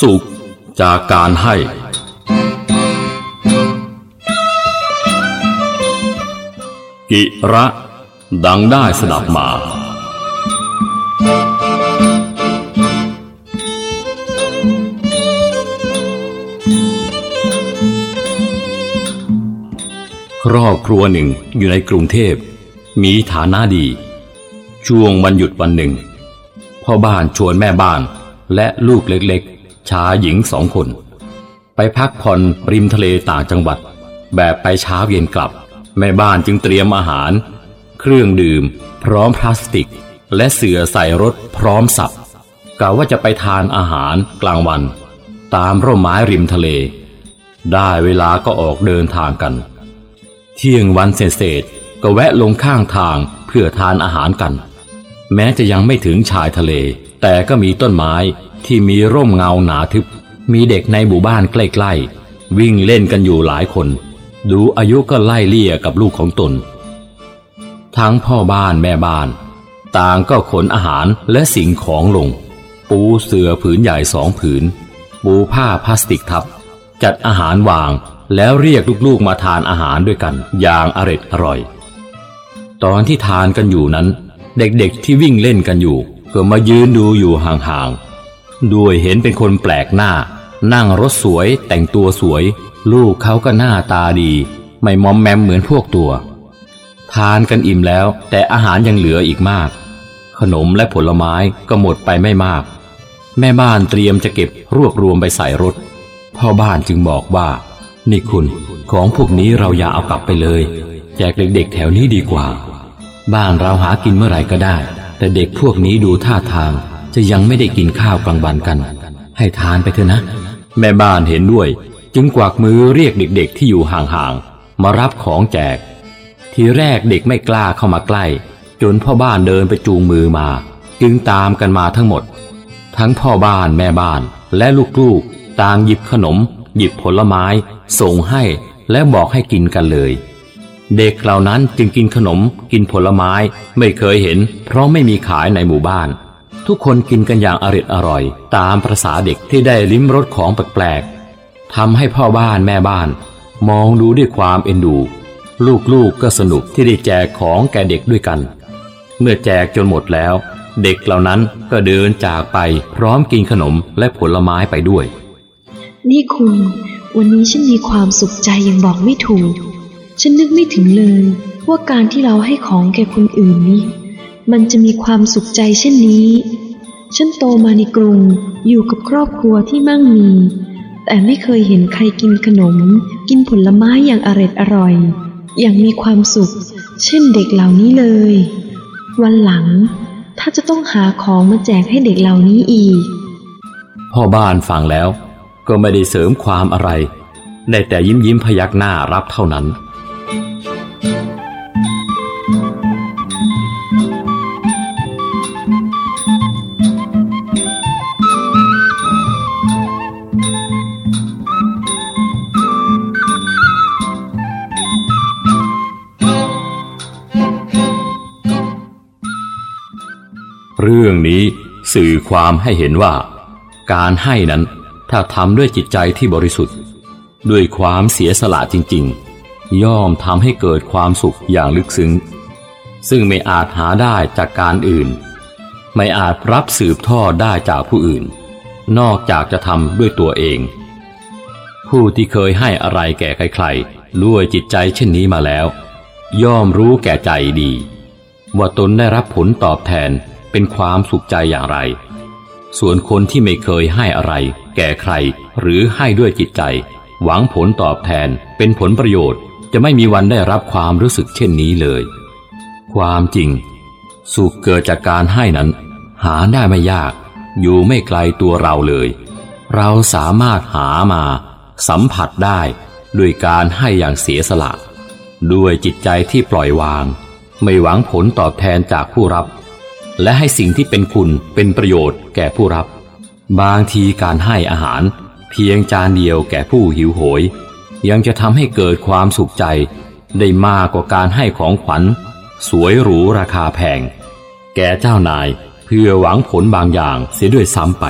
สุขจากการให้ กิระ ดังได้สดับมา ครอบครัวหนึ่งอยู่ในกรุงเทพ มีฐานะดี ช่วงวันหยุดวันหนึ่งพ่อบ้านชวนแม่บ้านและลูกเล็กๆ ชายหญิงสองคน ไปพักผ่อนริมทะเลต่างจังหวัด แบบไปเช้าเย็นกลับ แม่บ้านจึงเตรียมอาหาร เครื่องดื่ม พร้อมพลาสติก และเสื่อใส่รถพร้อมสับกะว่าจะไปทานอาหารกลางวัน ตามร่มไม้ริมทะเล ได้เวลาก็ออกเดินทางกัน เที่ยงวันเศษก็แวะลงข้างทางเพื่อทานอาหารกัน แม้จะยังไม่ถึงชายทะเล แต่ก็มีต้นไม้ ที่มีร่มเงาหนาทึบ มีเด็กในหมู่บ้านใกล้ๆ วิ่งเล่นกันอยู่หลายคน ดูอายุก็ไล่เลี่ยกับลูกของตน ทั้งพ่อบ้านแม่บ้าน ต่างก็ขนอาหารและสิ่งของลง ปูเสื่อผืนใหญ่สองผืน ปูผ้าพลาสติกทับ จัดอาหารวางแล้วเรียกลูกๆมาทานอาหารด้วยกัน อย่างอร็ดอร่อย ตอนที่ทานกันอยู่นั้น เด็กๆที่วิ่งเล่นกันอยู่ ก็มายืนดูอยู่ห่างๆ ด้วยเห็นเป็นคนแปลกหน้า นั่งรถสวยแต่งตัวสวย ลูกเขาก็หน้าตาดี ไม่มอมแมมเหมือนพวกตัว ทานกันอิ่มแล้ว แต่อาหารยังเหลืออีกมาก ขนมและผลไม้ก็หมดไปไม่มาก แม่บ้านเตรียมจะเก็บรวบรวมไปใส่รถพ่อบ้านจึงบอกว่า นี่คุณของพวกนี้เราอย่าเอากลับไปเลย แจกเด็กๆแถวนี้ดีกว่า บ้านเราหากินเมื่อไหร่ก็ได้ แต่เด็กพวกนี้ดูท่าทาง จะยังไม่ได้กินข้าวกลางวันกัน ให้ทานไปเถอะนะ แม่บ้านเห็นด้วย จึงกวักมือเรียกเด็กๆที่อยู่ห่างๆ มารับของแจก ทีแรกเด็กไม่กล้าเข้ามาใกล้ จนพ่อบ้านเดินไปจูงมือมา จึงตามกันมาทั้งหมด ทั้งพ่อบ้านแม่บ้านและลูกๆต่างหยิบขนม หยิบผลไม้ ส่งให้และบอกให้กินกันเลย เด็กเหล่านั้นจึงกินขนมกินผลไม้ไม่เคยเห็น เพราะไม่มีขายในหมู่บ้าน ทุกคนกินกันอย่างอริดอร่อย ตามประษาเด็กที่ได้ลิ้มรสของแปลกๆทำให้พ่อบ้านแม่บ้าน มองดูด้วยความเอ็นดู ลูกๆกก็สนุกที่ได้แจกของแก่เด็กด้วยกัน เมื่อแจกจนหมดแล้ว เด็กเหล่านั้นก็เดินจากไปพร้อมกินขนมและผลไม้ไปด้วย นี่คุณ วันนี้ฉันมีความสุขใจยังบอกไม่ถูก ฉันนึกไม่ถึงเลยว่าการที่เราให้ของแก่คนอื่นนี้ มันจะมีความสุขใจเช่นนี้ ฉันโตมาในกรุงอยู่กับครอบครัวที่มั่งมี แต่ไม่เคยเห็นใครกินขนม กินผลไม้อย่างอร็ดอร่อย อย่างมีความสุข เช่นเด็กเหล่านี้เลย วันหลัง ถ้าจะต้องหาของมาแจกให้เด็กเหล่านี้อีก พ่อบ้านฟังแล้วก็ไม่ได้เสริมความอะไรได้แต่ยิ้มยิ้มพยักหน้ารับเท่านั้น เรื่องนี้สื่อความให้เห็นว่า การให้นั้นถ้าทำด้วยจิตใจที่บริสุทธิ์ ด้วยความเสียสละจริง ๆ ย่อมทำให้เกิดความสุขอย่างลึกซึ้ง ซึ่งไม่อาจหาได้จากการอื่น ไม่อาจรับสืบทอดได้จากผู้อื่น นอกจากจะทำด้วยตัวเอง ผู้ที่เคยให้อะไรแก่ใครๆด้วยจิตใจเช่นนี้มาแล้ว ย่อมรู้แก่ใจดี ว่าตนได้รับผลตอบแทน เป็นความสุขใจอย่างไร ส่วนคนที่ไม่เคยให้อะไร แก่ใคร หรือให้ด้วยจิตใจ หวังผลตอบแทนเป็นผลประโยชน์ จะไม่มีวันได้รับความรู้สึกเช่นนี้เลย ความจริง สุขเกิดจากการให้นั้น หาได้ไม่ยาก อยู่ไม่ไกลตัวเราเลย เราสามารถหามา สัมผัสได้ด้วยการให้อย่างเสียสละ ด้วยจิตใจที่ปล่อยวาง ไม่หวังผลตอบแทนจากผู้รับ และให้สิ่งที่เป็นคุณเป็นประโยชน์แก่ผู้รับ บางทีการให้อาหาร เพียงจานเดียวแก่ผู้หิวโหย ยังจะทำให้เกิดความสุขใจ ได้มากกว่าการให้ของขวัญ สวยหรูราคาแพง แก่เจ้านายเพื่อหวังผลบางอย่างเสียด้วยซ้ำไป